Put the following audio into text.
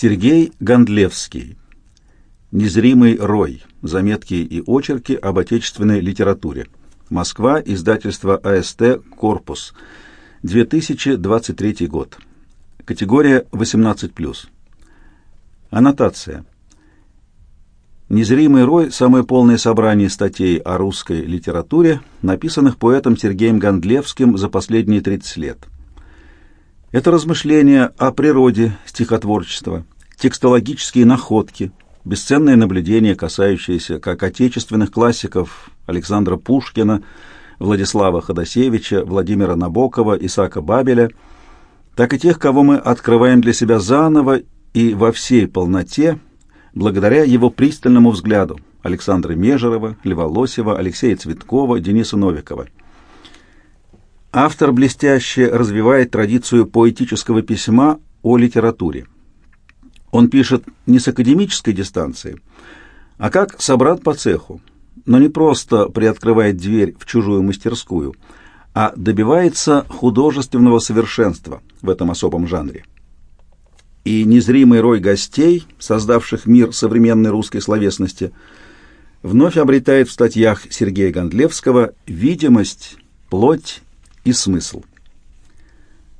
Сергей Гондлевский. Незримый рой. Заметки и очерки об отечественной литературе. Москва. Издательство АСТ «Корпус». 2023 год. Категория 18+. Аннотация. «Незримый рой» — самое полное собрание статей о русской литературе, написанных поэтом Сергеем Гондлевским за последние 30 лет. Это размышления о природе стихотворчества, текстологические находки, бесценные наблюдения, касающиеся как отечественных классиков Александра Пушкина, Владислава Ходосевича, Владимира Набокова, Исаака Бабеля, так и тех, кого мы открываем для себя заново и во всей полноте, благодаря его пристальному взгляду Александра Межерова, Льва Лосева, Алексея Цветкова, Дениса Новикова. Автор блестяще развивает традицию поэтического письма о литературе. Он пишет не с академической дистанции, а как собрат по цеху, но не просто приоткрывает дверь в чужую мастерскую, а добивается художественного совершенства в этом особом жанре и незримый рой гостей, создавших мир современной русской словесности, вновь обретает в статьях Сергея Гондлевского видимость, плоть и смысл –